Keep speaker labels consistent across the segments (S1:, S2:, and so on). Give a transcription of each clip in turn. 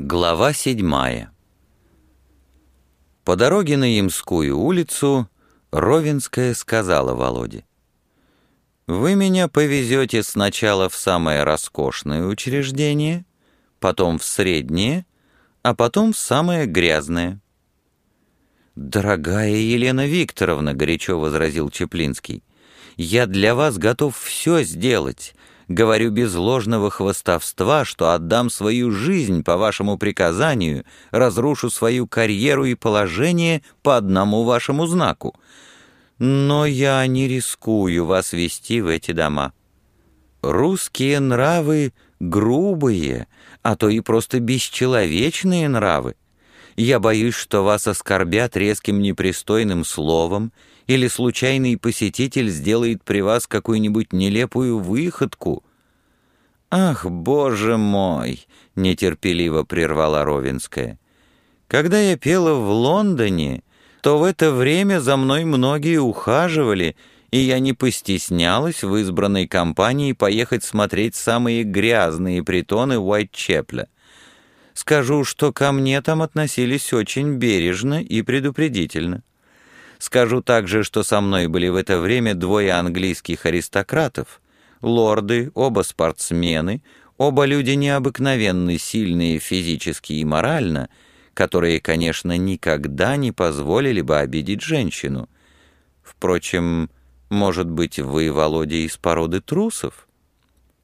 S1: Глава седьмая По дороге на Ямскую улицу Ровенская сказала Володе. «Вы меня повезете сначала в самое роскошное учреждение, потом в среднее, а потом в самое грязное». «Дорогая Елена Викторовна», — горячо возразил Чеплинский, — «я для вас готов все сделать, Говорю без ложного хвастовства, что отдам свою жизнь по вашему приказанию, разрушу свою карьеру и положение по одному вашему знаку. Но я не рискую вас вести в эти дома. Русские нравы грубые, а то и просто бесчеловечные нравы. Я боюсь, что вас оскорбят резким непристойным словом, или случайный посетитель сделает при вас какую-нибудь нелепую выходку. «Ах, боже мой!» — нетерпеливо прервала Ровенская. «Когда я пела в Лондоне, то в это время за мной многие ухаживали, и я не постеснялась в избранной компании поехать смотреть самые грязные притоны Уайтчепля. Скажу, что ко мне там относились очень бережно и предупредительно. Скажу также, что со мной были в это время двое английских аристократов, лорды, оба спортсмены, оба люди необыкновенно сильные физически и морально, которые, конечно, никогда не позволили бы обидеть женщину. Впрочем, может быть, вы, Володя, из породы трусов?»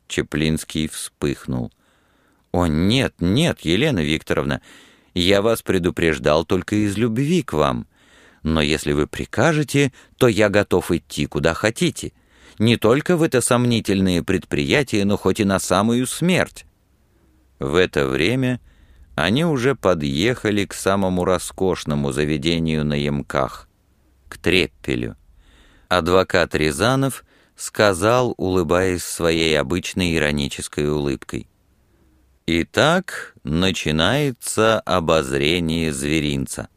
S1: Чеплинский вспыхнул. «О, нет, нет, Елена Викторовна, я вас предупреждал только из любви к вам» но если вы прикажете, то я готов идти куда хотите. Не только в это сомнительное предприятие, но хоть и на самую смерть». В это время они уже подъехали к самому роскошному заведению на Ямках, к Треппелю. Адвокат Рязанов сказал, улыбаясь своей обычной иронической улыбкой. «Итак, начинается обозрение зверинца».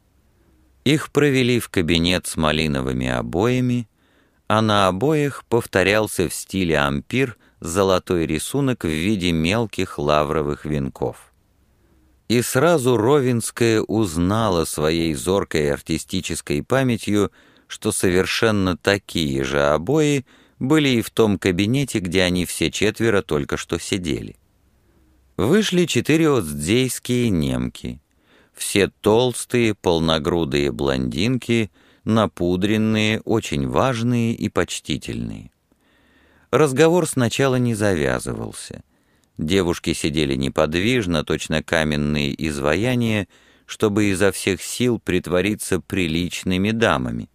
S1: Их провели в кабинет с малиновыми обоями, а на обоях повторялся в стиле ампир золотой рисунок в виде мелких лавровых венков. И сразу Ровинская узнала своей зоркой артистической памятью, что совершенно такие же обои были и в том кабинете, где они все четверо только что сидели. Вышли четыре отздейские немки — все толстые, полногрудые блондинки, напудренные, очень важные и почтительные. Разговор сначала не завязывался. Девушки сидели неподвижно, точно каменные изваяния, чтобы изо всех сил притвориться приличными дамами.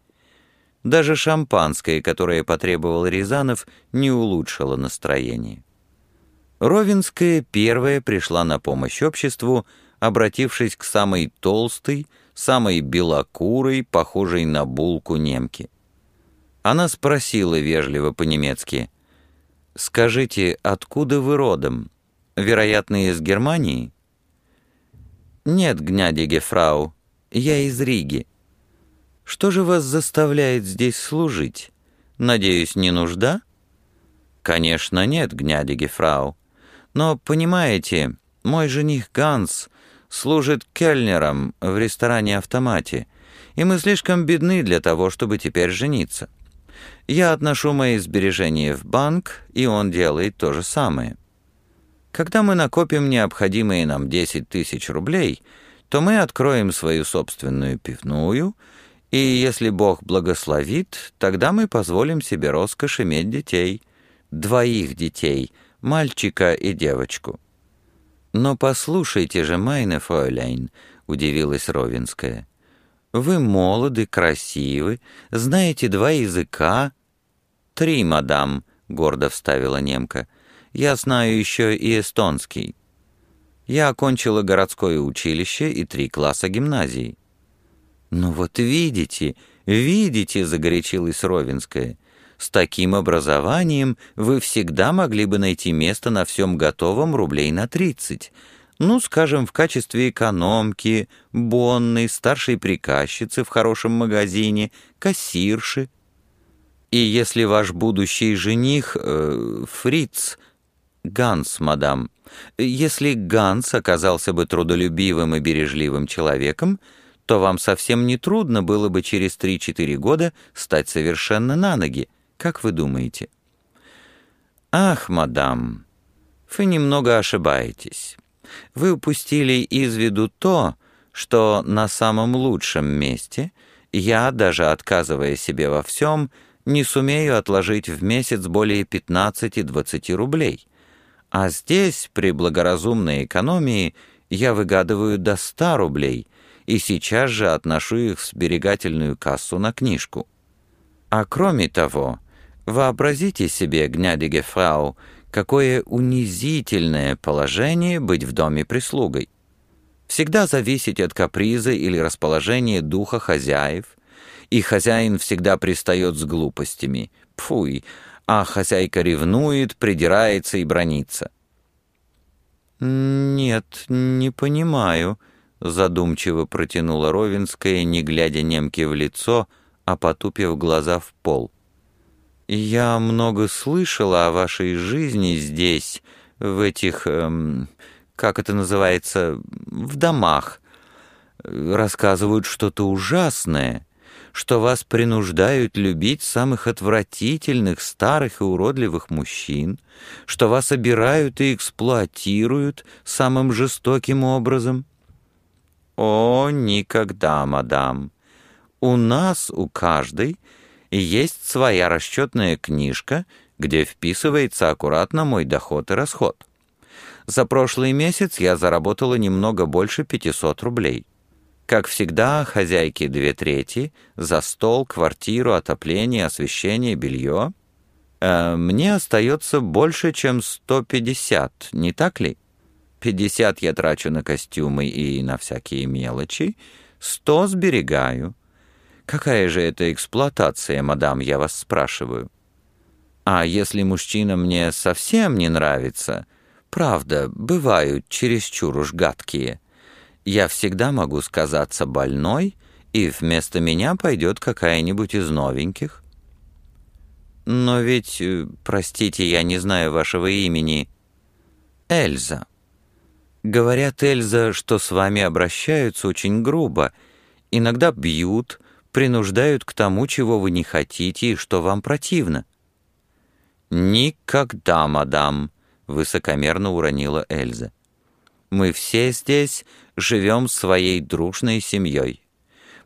S1: Даже шампанское, которое потребовал Рязанов, не улучшило настроение. Ровенская первая пришла на помощь обществу, обратившись к самой толстой, самой белокурой, похожей на булку немки. Она спросила вежливо по-немецки, «Скажите, откуда вы родом? Вероятно, из Германии?» «Нет, гнядиге фрау, я из Риги. Что же вас заставляет здесь служить? Надеюсь, не нужда?» «Конечно, нет, гнядиге фрау. Но, понимаете, мой жених Ганс служит кельнером в ресторане-автомате, и мы слишком бедны для того, чтобы теперь жениться. Я отношу мои сбережения в банк, и он делает то же самое. Когда мы накопим необходимые нам 10 тысяч рублей, то мы откроем свою собственную пивную, и если Бог благословит, тогда мы позволим себе роскошь иметь детей, двоих детей, мальчика и девочку. «Но послушайте же, Майне Фойляйн», — удивилась Ровинская. «Вы молоды, красивы, знаете два языка». «Три, мадам», — гордо вставила немка. «Я знаю еще и эстонский». Я окончила городское училище и три класса гимназии. «Ну вот видите, видите», — загорячилась Ровинская, с таким образованием вы всегда могли бы найти место на всем готовом рублей на 30. Ну, скажем, в качестве экономки, бонной, старшей приказчицы в хорошем магазине, кассирши. И если ваш будущий жених, э, фриц, Ганс, мадам, Если Ганс оказался бы трудолюбивым и бережливым человеком, то вам совсем не трудно было бы через 3-4 года стать совершенно на ноги. Как вы думаете? Ах, мадам, вы немного ошибаетесь. Вы упустили из виду то, что на самом лучшем месте я, даже отказывая себе во всем, не сумею отложить в месяц более 15-20 рублей. А здесь, при благоразумной экономии, я выгадываю до 100 рублей и сейчас же отношу их в сберегательную кассу на книжку. А кроме того, вообразите себе, гнядиге фрау, какое унизительное положение быть в доме прислугой. Всегда зависеть от каприза или расположения духа хозяев, и хозяин всегда пристает с глупостями. Пфуй, а хозяйка ревнует, придирается и бронится. «Нет, не понимаю», — задумчиво протянула Ровенская, не глядя немке в лицо, а потупив глаза в пол. «Я много слышала о вашей жизни здесь, в этих, эм, как это называется, в домах. Рассказывают что-то ужасное, что вас принуждают любить самых отвратительных, старых и уродливых мужчин, что вас обирают и эксплуатируют самым жестоким образом». «О, никогда, мадам! У нас, у каждой, — и есть своя расчетная книжка, где вписывается аккуратно мой доход и расход. За прошлый месяц я заработала немного больше 500 рублей. Как всегда, хозяйки две трети, за стол, квартиру, отопление, освещение, белье. Э, мне остается больше, чем 150, не так ли? 50 я трачу на костюмы и на всякие мелочи, 100 сберегаю. Какая же это эксплуатация, мадам, я вас спрашиваю? А если мужчина мне совсем не нравится, правда, бывают чересчур уж гадкие, я всегда могу сказаться больной, и вместо меня пойдет какая-нибудь из новеньких. Но ведь, э, простите, я не знаю вашего имени. Эльза. Говорят, Эльза, что с вами обращаются очень грубо, иногда бьют, принуждают к тому, чего вы не хотите и что вам противно». «Никогда, мадам», — высокомерно уронила Эльза. «Мы все здесь живем своей дружной семьей.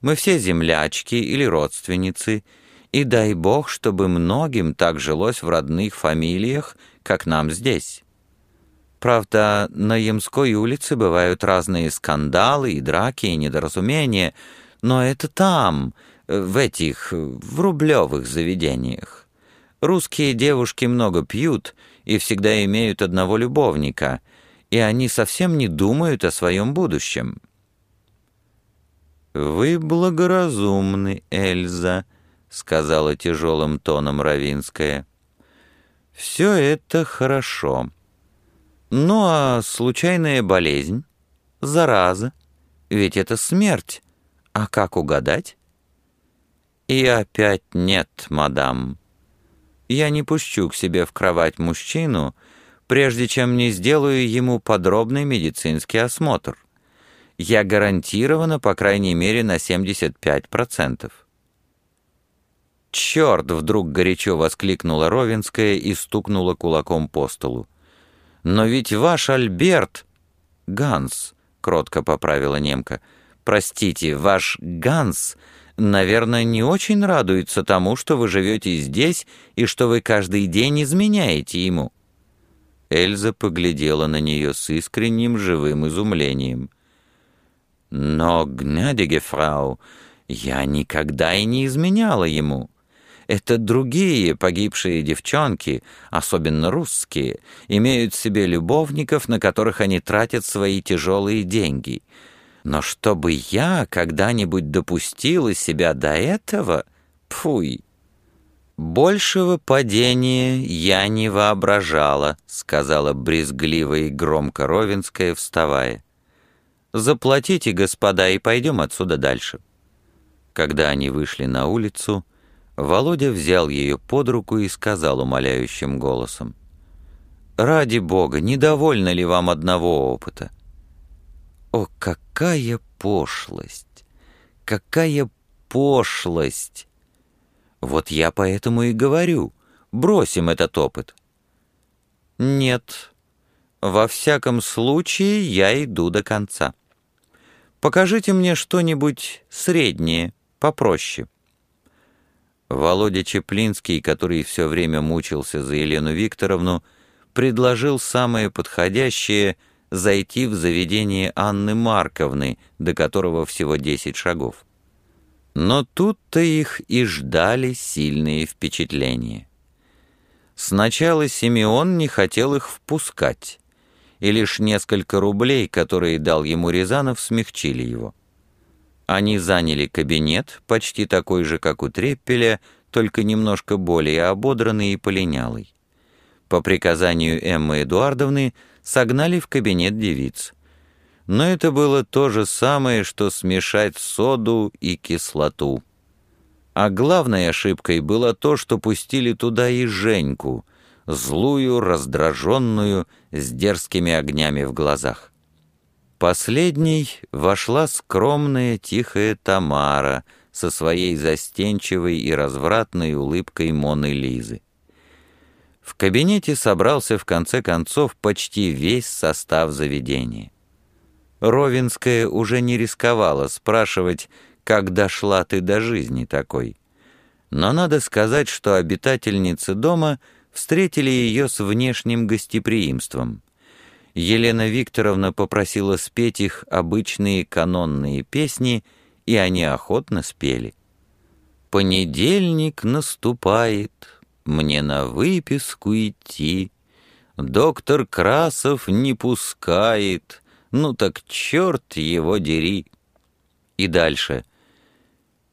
S1: Мы все землячки или родственницы, и дай бог, чтобы многим так жилось в родных фамилиях, как нам здесь». Правда, на Ямской улице бывают разные скандалы и драки, и недоразумения — но это там, в этих, в рублевых заведениях. Русские девушки много пьют и всегда имеют одного любовника, и они совсем не думают о своем будущем. «Вы благоразумны, Эльза», — сказала тяжелым тоном Равинская. «Все это хорошо. Ну а случайная болезнь? Зараза? Ведь это смерть. А как угадать? И опять нет, мадам. Я не пущу к себе в кровать мужчину, прежде чем не сделаю ему подробный медицинский осмотр. Я гарантирована, по крайней мере, на 75%. «Черт!» — вдруг горячо воскликнула Ровенская и стукнула кулаком по столу. «Но ведь ваш Альберт...» «Ганс», — кротко поправила немка, — Простите, ваш Ганс, наверное, не очень радуется тому, что вы живете здесь и что вы каждый день изменяете ему». Эльза поглядела на нее с искренним живым изумлением. «Но, гнядиге фрау, я никогда и не изменяла ему. Это другие погибшие девчонки, особенно русские, имеют себе любовников, на которых они тратят свои тяжелые деньги». Но чтобы я когда-нибудь допустила себя до этого, пфуй. «Большего падения я не воображала», — сказала брезгливо и громко Ровенская, вставая. «Заплатите, господа, и пойдем отсюда дальше». Когда они вышли на улицу, Володя взял ее под руку и сказал умоляющим голосом. ради бога, недовольно ли вам одного опыта? О, какая пошлость! Какая пошлость! Вот я поэтому и говорю, бросим этот опыт. Нет, во всяком случае я иду до конца. Покажите мне что-нибудь среднее, попроще. Володя Чеплинский, который все время мучился за Елену Викторовну, предложил самое подходящее — зайти в заведение Анны Марковны, до которого всего десять шагов. Но тут-то их и ждали сильные впечатления. Сначала Симеон не хотел их впускать, и лишь несколько рублей, которые дал ему Рязанов, смягчили его. Они заняли кабинет, почти такой же, как у Треппеля, только немножко более ободранный и полинялый. По приказанию Эммы Эдуардовны согнали в кабинет девиц. Но это было то же самое, что смешать соду и кислоту. А главной ошибкой было то, что пустили туда и Женьку, злую, раздраженную, с дерзкими огнями в глазах. Последней вошла скромная, тихая Тамара со своей застенчивой и развратной улыбкой Моны Лизы. В кабинете собрался в конце концов почти весь состав заведения. Ровинская уже не рисковала спрашивать, как дошла ты до жизни такой. Но надо сказать, что обитательницы дома встретили ее с внешним гостеприимством — Елена Викторовна попросила спеть их обычные канонные песни, и они охотно спели. «Понедельник наступает, мне на выписку идти, доктор Красов не пускает, ну так черт его дери». И дальше.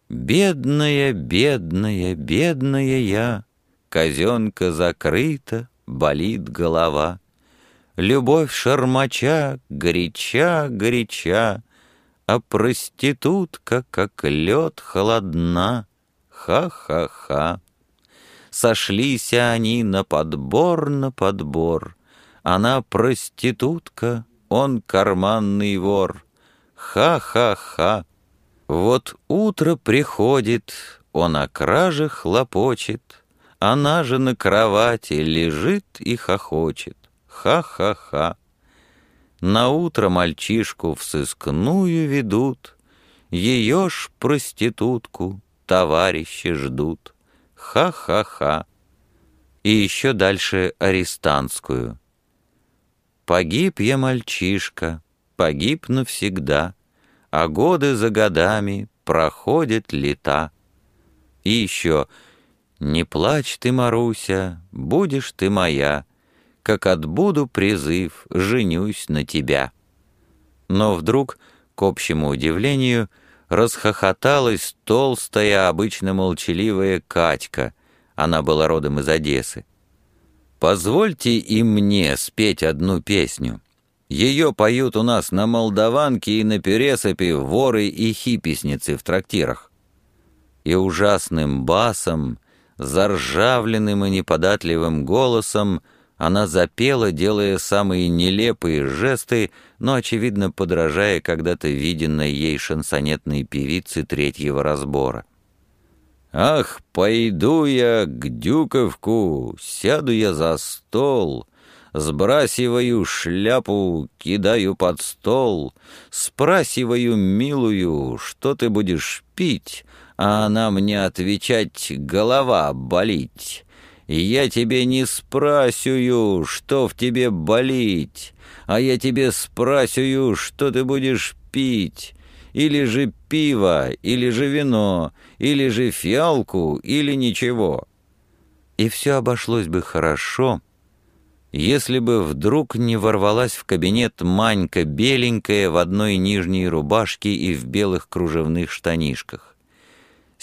S1: «Бедная, бедная, бедная я, казенка закрыта, болит голова». Любовь шармача, горяча, горяча, А проститутка, как лед, холодна. Ха-ха-ха. Сошлись они на подбор, на подбор. Она проститутка, он карманный вор. Ха-ха-ха. Вот утро приходит, он о краже хлопочет, Она же на кровати лежит и хохочет. Ха-ха-ха. На утро мальчишку в сыскную ведут, Ее ж проститутку товарищи ждут. Ха-ха-ха. И еще дальше арестантскую. Погиб я, мальчишка, погиб навсегда, А годы за годами проходят лета. И еще «Не плачь ты, Маруся, будешь ты моя», как отбуду призыв, женюсь на тебя». Но вдруг, к общему удивлению, расхохоталась толстая, обычно молчаливая Катька. Она была родом из Одессы. «Позвольте и мне спеть одну песню. Ее поют у нас на Молдаванке и на Пересопе воры и хиписницы в трактирах». И ужасным басом, заржавленным и неподатливым голосом она запела, делая самые нелепые жесты, но, очевидно, подражая когда-то виденной ей шансонетной певице третьего разбора. «Ах, пойду я к Дюковку, сяду я за стол, Сбрасиваю шляпу, кидаю под стол, Спрасиваю милую, что ты будешь пить, А она мне отвечать «голова болить». И я тебе не спрасюю, что в тебе болить, а я тебе спрасюю, что ты будешь пить, или же пиво, или же вино, или же фиалку, или ничего. И все обошлось бы хорошо, если бы вдруг не ворвалась в кабинет Манька беленькая в одной нижней рубашке и в белых кружевных штанишках.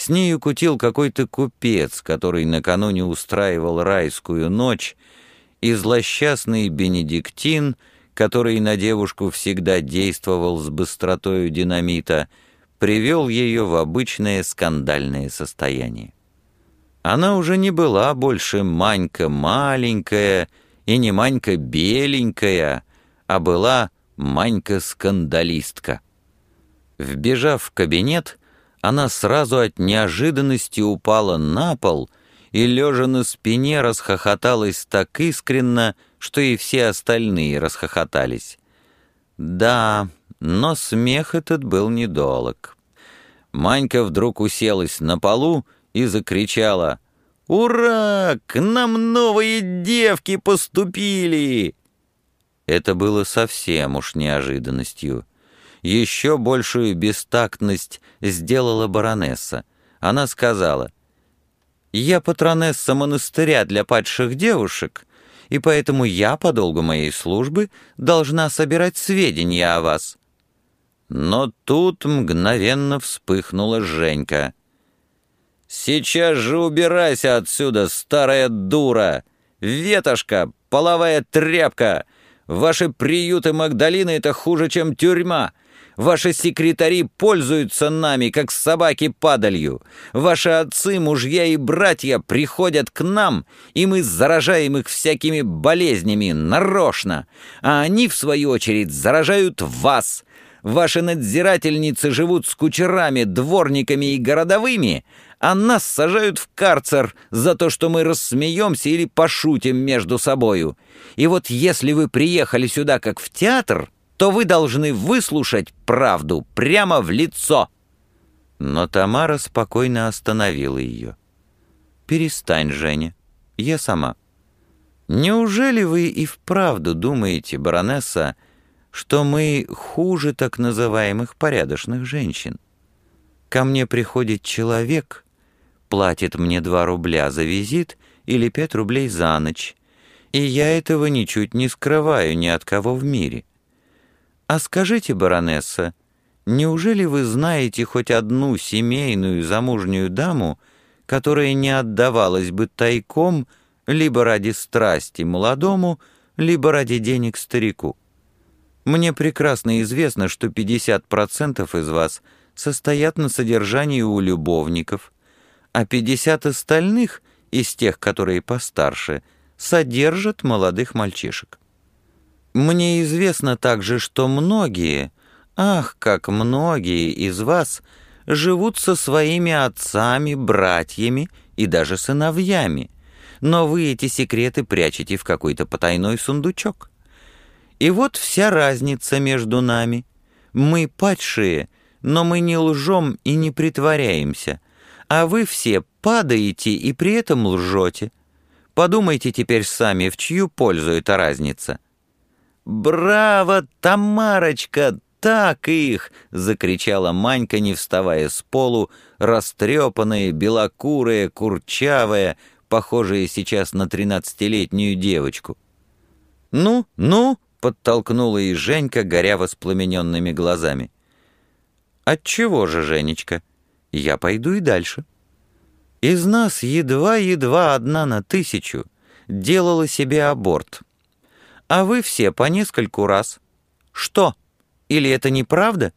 S1: С нею кутил какой-то купец, который накануне устраивал райскую ночь, и злосчастный Бенедиктин, который на девушку всегда действовал с быстротою динамита, привел ее в обычное скандальное состояние. Она уже не была больше Манька маленькая, и не Манька беленькая, а была Манька-скандалистка. Вбежав в кабинет, она сразу от неожиданности упала на пол и, лежа на спине, расхохоталась так искренно, что и все остальные расхохотались. Да, но смех этот был недолг. Манька вдруг уселась на полу и закричала «Ура! К нам новые девки поступили!» Это было совсем уж неожиданностью. Еще большую бестактность сделала баронесса. Она сказала, «Я патронесса монастыря для падших девушек, и поэтому я, по долгу моей службы, должна собирать сведения о вас». Но тут мгновенно вспыхнула Женька. «Сейчас же убирайся отсюда, старая дура! Ветошка, половая тряпка! Ваши приюты Магдалины — это хуже, чем тюрьма! Ваши секретари пользуются нами, как собаки падалью. Ваши отцы, мужья и братья приходят к нам, и мы заражаем их всякими болезнями нарочно, а они, в свою очередь, заражают вас. Ваши надзирательницы живут с кучерами, дворниками и городовыми, а нас сажают в карцер за то, что мы рассмеемся или пошутим между собою. И вот если вы приехали сюда как в театр, то вы должны выслушать правду прямо в лицо». Но Тамара спокойно остановила ее. «Перестань, Женя, я сама». «Неужели вы и вправду думаете, баронесса, что мы хуже так называемых порядочных женщин? Ко мне приходит человек, платит мне два рубля за визит или пять рублей за ночь, и я этого ничуть не скрываю ни от кого в мире. «А скажите, баронесса, неужели вы знаете хоть одну семейную замужнюю даму, которая не отдавалась бы тайком либо ради страсти молодому, либо ради денег старику? Мне прекрасно известно, что 50% из вас состоят на содержании у любовников, а 50 остальных, из тех, которые постарше, содержат молодых мальчишек. Мне известно также, что многие, ах, как многие из вас, живут со своими отцами, братьями и даже сыновьями, но вы эти секреты прячете в какой-то потайной сундучок. И вот вся разница между нами. Мы падшие, но мы не лжем и не притворяемся, а вы все падаете и при этом лжете. Подумайте теперь сами, в чью пользу эта разница». «Браво, Тамарочка! Так их!» — закричала Манька, не вставая с полу, растрепанная, белокурая, курчавая, похожая сейчас на тринадцатилетнюю девочку. «Ну, ну!» — подтолкнула и Женька, горя воспламененными глазами. «Отчего же, Женечка? Я пойду и дальше». Из нас едва-едва одна на тысячу делала себе аборт — а вы все по нескольку раз. Что? Или это неправда?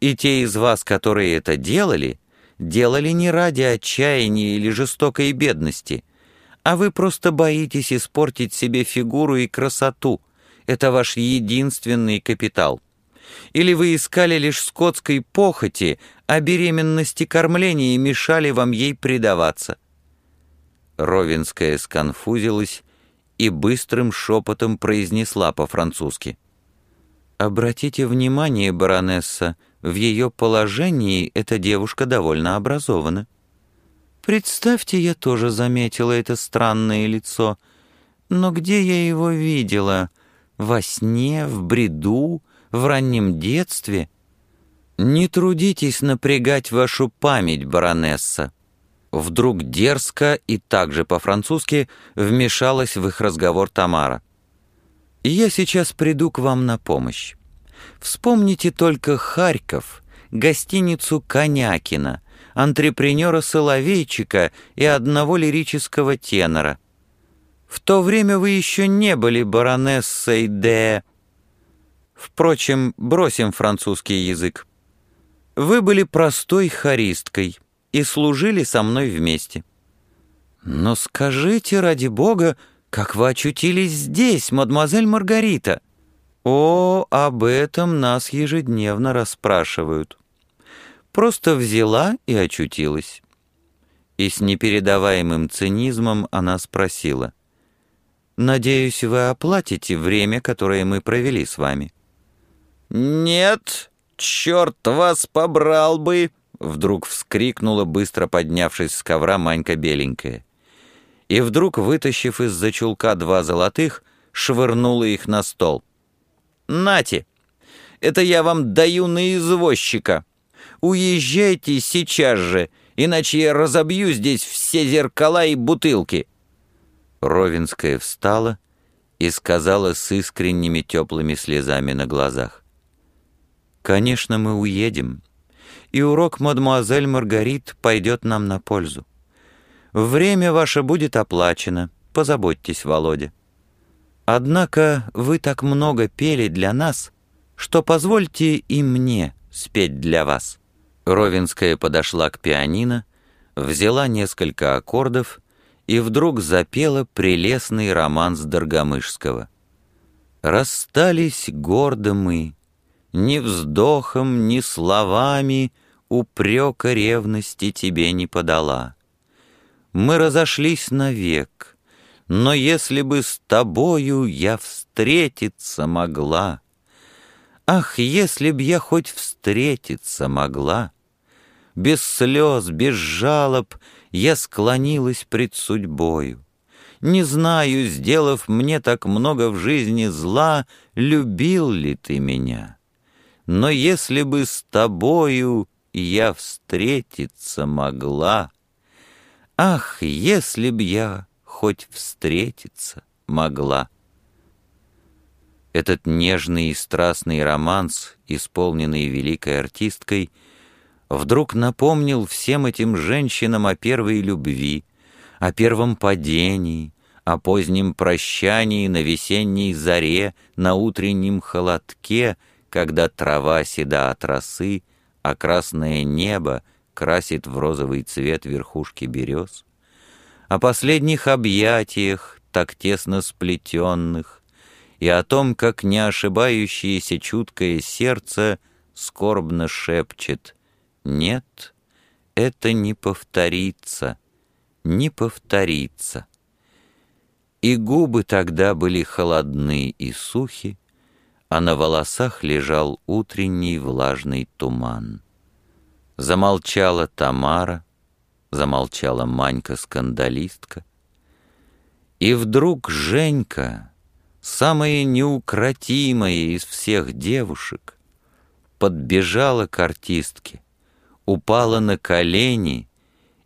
S1: И те из вас, которые это делали, делали не ради отчаяния или жестокой бедности, а вы просто боитесь испортить себе фигуру и красоту. Это ваш единственный капитал. Или вы искали лишь скотской похоти, а беременности кормления мешали вам ей предаваться. Ровенская сконфузилась и быстрым шепотом произнесла по-французски. «Обратите внимание, баронесса, в ее положении эта девушка довольно образована. Представьте, я тоже заметила это странное лицо. Но где я его видела? Во сне, в бреду, в раннем детстве?» «Не трудитесь напрягать вашу память, баронесса. Вдруг дерзко и также по-французски вмешалась в их разговор Тамара. «Я сейчас приду к вам на помощь. Вспомните только Харьков, гостиницу Конякина, антрепренера Соловейчика и одного лирического тенора. В то время вы еще не были баронессой де... Впрочем, бросим французский язык. Вы были простой хористкой» и служили со мной вместе. Но скажите, ради бога, «Как вы очутились здесь, мадемуазель Маргарита?» «О, об этом нас ежедневно расспрашивают». Просто взяла и очутилась. И с непередаваемым цинизмом она спросила. «Надеюсь, вы оплатите время, которое мы провели с вами».
S2: «Нет, черт вас побрал бы!» Вдруг вскрикнула, быстро поднявшись с ковра Манька Беленькая. И вдруг, вытащив из-за чулка два золотых, швырнула их на стол. «Нате! Это я вам даю на извозчика! Уезжайте сейчас же, иначе я разобью здесь все зеркала и бутылки!»
S1: Ровенская встала и сказала с искренними теплыми слезами на глазах. «Конечно, мы уедем, и урок мадемуазель Маргарит пойдет нам на пользу. Время ваше будет оплачено, позаботьтесь, Володя. Однако вы так много пели для нас, что позвольте и мне спеть для вас». Ровенская подошла к пианино, взяла несколько аккордов и вдруг запела прелестный романс Доргомышского. «Расстались гордо мы, ни вздохом, ни словами упрека ревности тебе не подала. Мы разошлись навек, но если бы с тобою я встретиться могла, Ах, если б я хоть встретиться могла, Без слез, без жалоб я склонилась пред судьбою. Не знаю, сделав мне так много в жизни зла, Любил ли ты меня? Но если бы с тобою я встретиться могла, Ах, если б я хоть встретиться могла. Этот нежный и страстный романс, исполненный великой артисткой, вдруг напомнил всем этим женщинам о первой любви, о первом падении, о позднем прощании на весенней заре, на утреннем холодке — когда трава седа от росы, а красное небо красит в розовый цвет верхушки берез, о последних объятиях, так тесно сплетенных, и о том, как не ошибающееся чуткое сердце скорбно шепчет «Нет, это не повторится, не повторится». И губы тогда были холодны и сухи, а на волосах лежал утренний влажный туман. Замолчала Тамара, замолчала Манька-скандалистка. И вдруг Женька, самая неукротимая из всех девушек, подбежала к артистке, упала на колени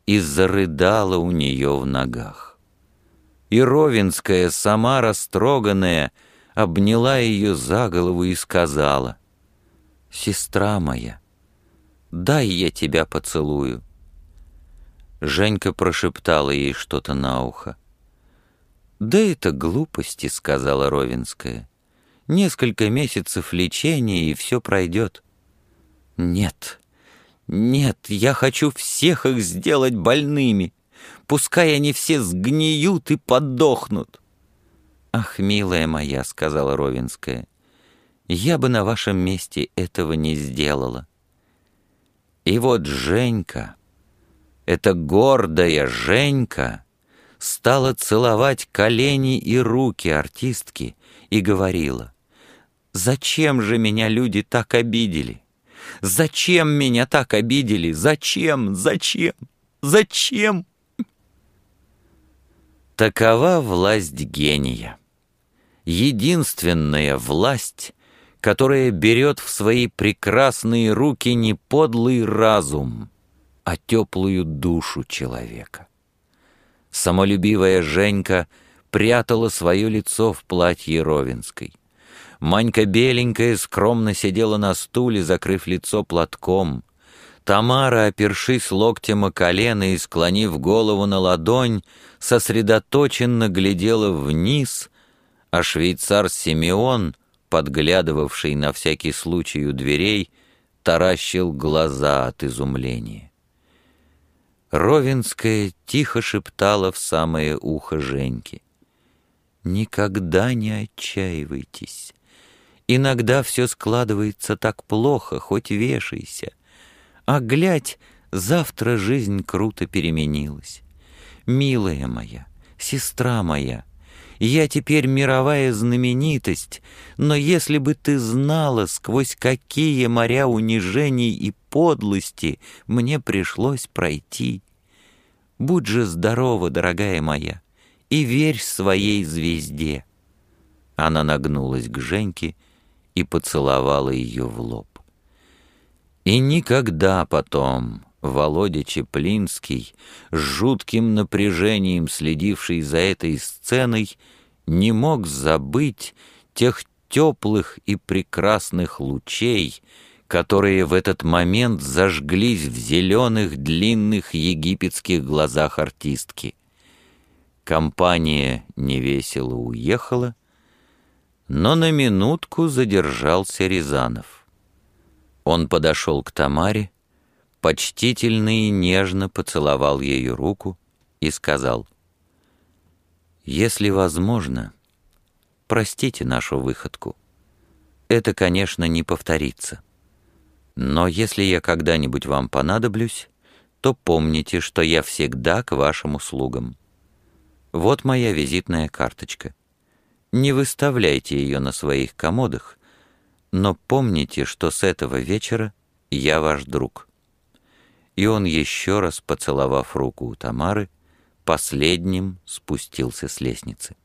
S1: и зарыдала у нее в ногах. И Ровенская, сама растроганная, обняла ее за голову и сказала, «Сестра моя, дай я тебя поцелую». Женька прошептала ей что-то на ухо. «Да это глупости», — сказала Ровенская. «Несколько месяцев лечения, и все пройдет». «Нет, нет, я хочу всех их сделать больными. Пускай они все сгниют и подохнут». «Ах, милая моя», — сказала Ровенская, — «я бы на вашем месте этого не сделала». И вот Женька, эта гордая Женька, стала целовать колени и руки артистки и говорила, «Зачем же меня люди так обидели? Зачем меня так обидели? Зачем? Зачем? Зачем?» Такова власть гения единственная власть, которая берет в свои прекрасные руки не подлый разум, а теплую душу человека. Самолюбивая Женька прятала свое лицо в платье Ровенской. Манька беленькая скромно сидела на стуле, закрыв лицо платком. Тамара, опершись локтем о колено и склонив голову на ладонь, сосредоточенно глядела вниз — а швейцар Симеон, подглядывавший на всякий случай у дверей, таращил глаза от изумления. Ровенская тихо шептала в самое ухо Женьки. Никогда не отчаивайтесь. Иногда все складывается так плохо, хоть вешайся. А глядь, завтра жизнь круто переменилась. Милая моя, сестра моя, я теперь мировая знаменитость, но если бы ты знала, сквозь какие моря унижений и подлости мне пришлось пройти. Будь же здорова, дорогая моя, и верь своей звезде. Она нагнулась к Женьке и поцеловала ее в лоб. И никогда потом Володя Чеплинский, с жутким напряжением следивший за этой сценой, не мог забыть тех теплых и прекрасных лучей, которые в этот момент зажглись в зеленых длинных египетских глазах артистки. Компания невесело уехала, но на минутку задержался Рязанов. Он подошел к Тамаре, почтительно и нежно поцеловал ее руку и сказал, «Если возможно, простите нашу выходку. Это, конечно, не повторится. Но если я когда-нибудь вам понадоблюсь, то помните, что я всегда к вашим услугам. Вот моя визитная карточка. Не выставляйте ее на своих комодах, но помните, что с этого вечера я ваш друг» и он, еще раз поцеловав руку у Тамары, последним спустился с лестницы.